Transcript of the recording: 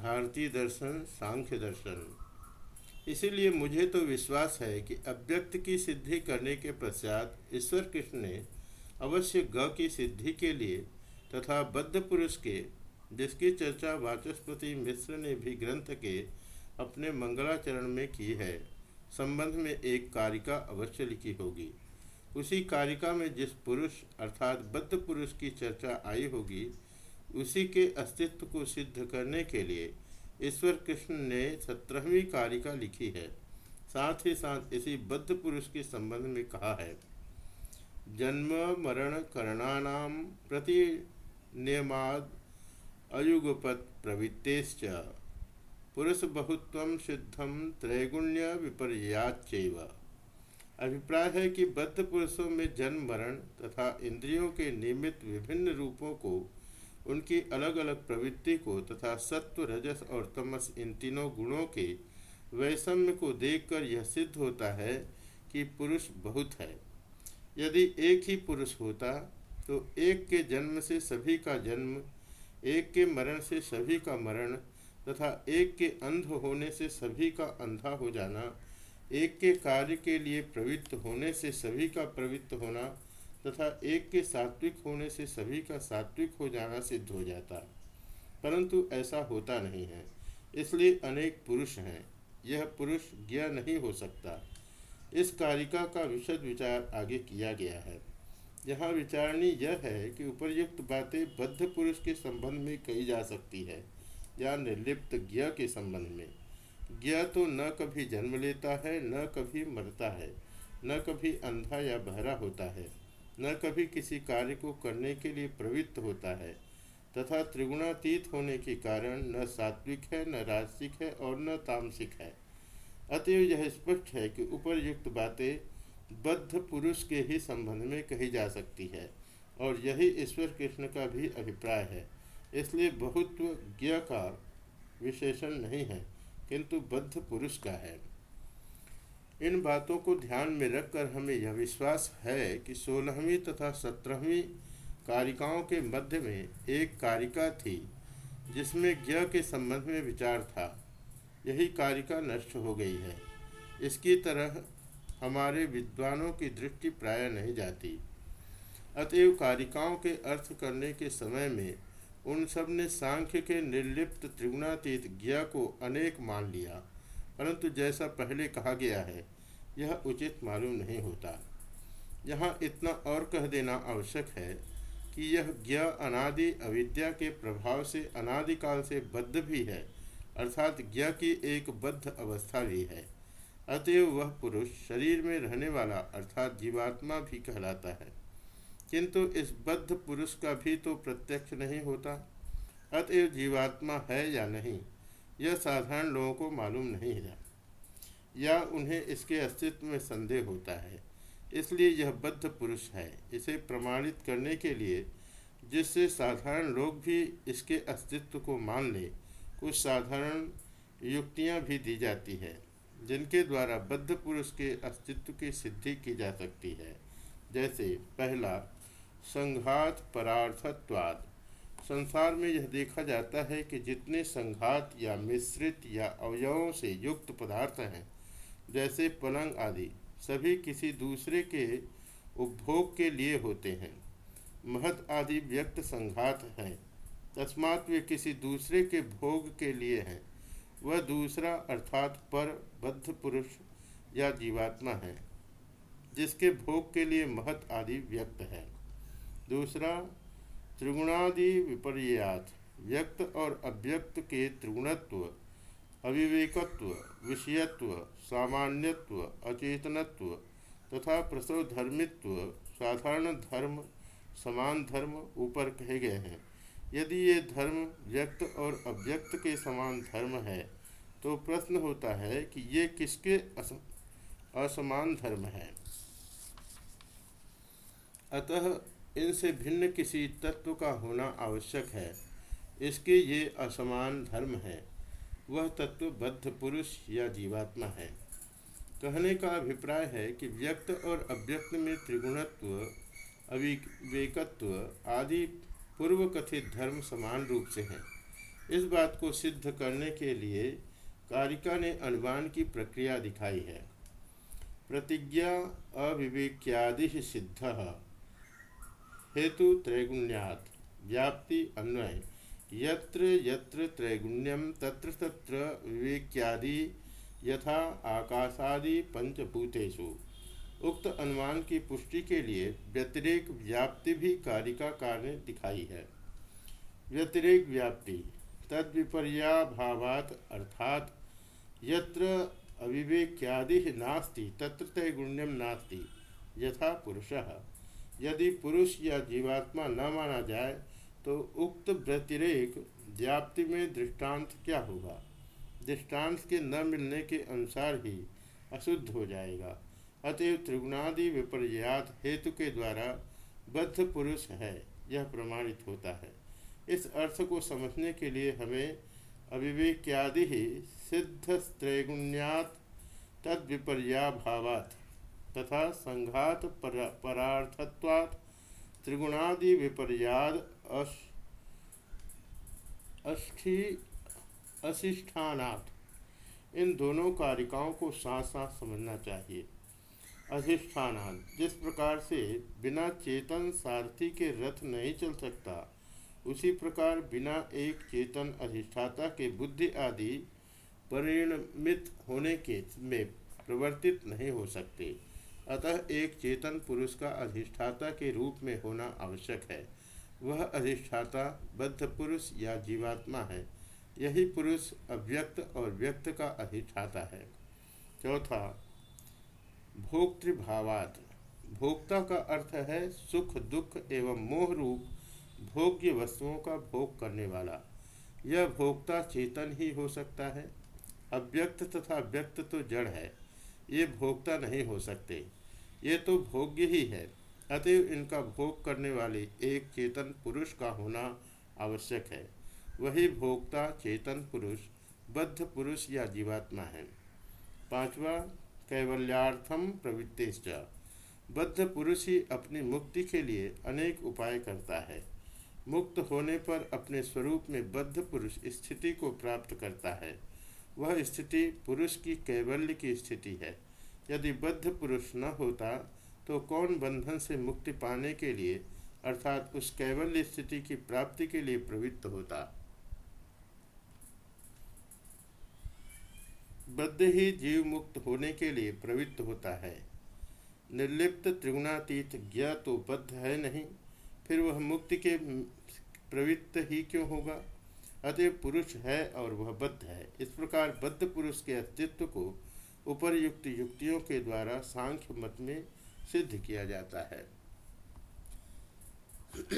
भारतीय दर्शन, सांख्य दर्शन। इसीलिए मुझे तो विश्वास है कि अव्यक्त की सिद्धि करने के पश्चात ईश्वर कृष्ण ने अवश्य ग की सिद्धि के लिए तथा बद्ध पुरुष के, जिसकी चर्चा वाचस्पति मिश्र ने भी ग्रंथ के अपने मंगलाचरण में की है, संबंध में एक कारिका अवश्य लिखी होगी। उसी कारिका में जिस पुरुष अर्थात बद्ध पुरुष की चर्चा आई होगी उसी के अस्तित्व को सिद्ध करने के लिए ईश्वर कृष्ण ने सत्रहवीं कारिका लिखी है। साथ ही साथ इसी बद्ध पुरुष के संबंध में कहा है। जन्म, मरण, करणानाम प्रति नियमाद अयुगपत प्रवृत्तेश्च, पुरुष बहुत्व सिद्धम त्रैगुण्य विपर्याचैव अभिप्राय है कि बद्ध पुरुषों में जन्म, मरण तथा इंद्रियों के नियमित विभिन्न रूपों को उनकी अलग अलग प्रवृत्ति को तथा सत्व, रजस और तमस इन तीनों गुणों के वैषम्य को देखकर यह सिद्ध होता है कि पुरुष बहुत है। यदि एक ही पुरुष होता तो एक के जन्म से सभी का जन्म, एक के मरण से सभी का मरण, तथा एक के अंध होने से सभी का अंधा हो जाना, एक के कार्य के लिए प्रवृत्त होने से सभी का प्रवृत्त होना तथा एक के सात्विक होने से सभी का सात्विक हो जाना सिद्ध हो जाता परंतु ऐसा होता नहीं है, इसलिए अनेक पुरुष हैं। यह पुरुष ज्ञ नहीं हो सकता। इस कारिका का विशद विचार आगे किया गया है। यहाँ विचारणी यह है कि उपर्युक्त बातें बद्ध पुरुष के संबंध में कही जा सकती है, या निर्लिप्त ज्ञ के संबंध में। ज्ञ तो न कभी जन्म लेता है, न कभी मरता है, न कभी अंधा या बहरा होता है। न कभी किसी कार्य को करने के लिए प्रवृत्त होता है, तथा त्रिगुणातीत होने के कारण न सात्विक है, न राजसिक है और न तामसिक है। अतएव यह स्पष्ट है कि उपरयुक्त बातें बद्ध पुरुष के ही संबंध में कही जा सकती है, और यही ईश्वर कृष्ण का भी अभिप्राय है। इसलिए बहुत्व ज्ञ का विशेषण नहीं है, किंतु बद्ध पुरुष का है। इन बातों को ध्यान में रखकर हमें यह विश्वास है कि सोलहवीं तथा सत्रहवीं कारिकाओं के मध्य में एक कारिका थी, जिसमें ज्ञ के संबंध में विचार था। यही कारिका नष्ट हो गई है। इसकी तरह हमारे विद्वानों की दृष्टि प्राय नहीं जाती। अतएव कारिकाओं के अर्थ करने के समय में उन सबने सांख्य के निर्लिप्त त्रिगुणातीत ज्ञ को अनेक मान लिया। परंतु जैसा पहले कहा गया है, यह उचित मालूम नहीं होता। यहाँ इतना और कह देना आवश्यक है कि यह ज्ञ अनादि अविद्या के प्रभाव से अनादिकाल से बद्ध भी है, अर्थात ज्ञ की एक बद्ध अवस्था भी है। अतएव वह पुरुष शरीर में रहने वाला अर्थात जीवात्मा भी कहलाता है। किंतु इस बद्ध पुरुष का भी तो प्रत्यक्ष नहीं होता। अतएव जीवात्मा है या नहीं यह साधारण लोगों को मालूम नहीं है, या उन्हें इसके अस्तित्व में संदेह होता है। इसलिए यह बद्ध पुरुष है। इसे प्रमाणित करने के लिए, जिससे साधारण लोग भी इसके अस्तित्व को मान ले, कुछ साधारण युक्तियाँ भी दी जाती है, जिनके द्वारा बद्ध पुरुष के अस्तित्व की सिद्धि की जा सकती है। जैसे, पहला, संघात परार्थत्वाद संसार में यह देखा जाता है कि जितने संघात या मिश्रित या अवयवों से युक्त पदार्थ हैं, जैसे पलंग आदि, सभी किसी दूसरे के उपभोग के लिए होते हैं। महत आदि व्यक्त संघात हैं। तस्मात वे किसी दूसरे के भोग के लिए हैं। वह दूसरा अर्थात पर, बद्ध पुरुष या जीवात्मा है, जिसके भोग के लिए महत आदि व्यक्त है। दूसरा त्रिगुणादि विपर्यात, व्यक्त और अव्यक्त के त्रिगुणत्व, अविवेकत्व, विषयत्व, सामान्यत्व, अचेतनत्व तथा प्रसव धर्मित्व साधारण धर्म, समान धर्म ऊपर कहे गए हैं। यदि ये धर्म व्यक्त और अव्यक्त के समान धर्म है तो प्रश्न होता है कि ये किसके असमान धर्म है? अतः इनसे भिन्न किसी तत्व का होना आवश्यक है। इसके ये असमान धर्म है। वह तत्व बद्ध पुरुष या जीवात्मा है। कहने का अभिप्राय है कि व्यक्त और अव्यक्त में त्रिगुणत्व अविवेकत्व आदि पूर्व कथित धर्म समान रूप से हैं। इस बात को सिद्ध करने के लिए कारिका ने अनुमान की प्रक्रिया दिखाई है। प्रतिज्ञा अविवेक्यादि सिद्ध हेतु त्रैगुण्यात व्याप्ति अन्वय। यत्र यत्र त्रैगुण्यम तत्र तत्र विवेक्यादि यथा आकाशादि पंचभूतेषु। उक्त अनुमान की पुष्टि के लिए व्यतिरेक व्याप्ति भी कारिकाकार ने दिखाई है। व्यतिरेक व्याप्ति तद विपर्याभावात अर्थात यत्र अविवेक्यादि नास्ति, तत्र त्रैगुण्यम नास्ति, यथा पुरुषः। यदि पुरुष या जीवात्मा न माना जाए तो उक्त व्यतिरेक व्याप्ति में दृष्टांत क्या होगा? दृष्टांत के न मिलने के अनुसार ही अशुद्ध हो जाएगा। अतएव त्रिगुणादि विपर्यात हेतु के द्वारा बद्ध पुरुष है, यह प्रमाणित होता है। इस अर्थ को समझने के लिए हमें अविवेक्यादि ही सिद्ध त्रैगुण्यात तद विपर्याभावात तथा संघात परार्थत्वात् त्रिगुणादि विपर्याद अस्थि अशिष्ठानात् इन दोनों कारिकाओं को साथ साथ समझना चाहिए। अधिष्ठानात जिस प्रकार से बिना चेतन सारथी के रथ नहीं चल सकता, उसी प्रकार बिना एक चेतन अधिष्ठाता के बुद्धि आदि परिणमित होने के में प्रवर्तित नहीं हो सकते। अतः एक चेतन पुरुष का अधिष्ठाता के रूप में होना आवश्यक है। वह अधिष्ठाता बद्ध पुरुष या जीवात्मा है। यही पुरुष अव्यक्त और व्यक्त का अधिष्ठाता है। चौथा, भोक्तृभावात। भोक्ता का अर्थ है सुख, दुख एवं मोह रूप भोग्य वस्तुओं का भोग करने वाला। यह भोक्ता चेतन ही हो सकता है। अव्यक्त तथा व्यक्त तो जड़ है। ये भोक्ता नहीं हो सकते। ये तो भोग्य ही है। अतएव इनका भोग करने वाले एक चेतन पुरुष का होना आवश्यक है। वही भोक्ता चेतन पुरुष, बद्ध पुरुष या जीवात्मा है। पांचवा कैवल्यार्थम प्रवृत्तिश्च। बद्ध पुरुष ही अपनी मुक्ति के लिए अनेक उपाय करता है। मुक्त होने पर अपने स्वरूप में बद्ध पुरुष स्थिति को प्राप्त करता है। वह स्थिति पुरुष की कैवल्य की स्थिति है। यदि बद्ध पुरुष न होता तो कौन बंधन से मुक्ति पाने के लिए, अर्थात उस कैवल्य स्थिति की प्राप्ति के लिए प्रवृत्त होता? बद्ध ही जीव मुक्त होने के लिए प्रवृत्त होता है। निर्लिप्त त्रिगुणातीत ज्ञा तो बद्ध है नहीं, फिर वह मुक्ति के प्रवृत्त ही क्यों होगा? अतः पुरुष है और वह बद्ध है। इस प्रकार बद्ध पुरुष के अस्तित्व को उपरयुक्त युक्तियों के द्वारा सांख्य मत में सिद्ध किया जाता है।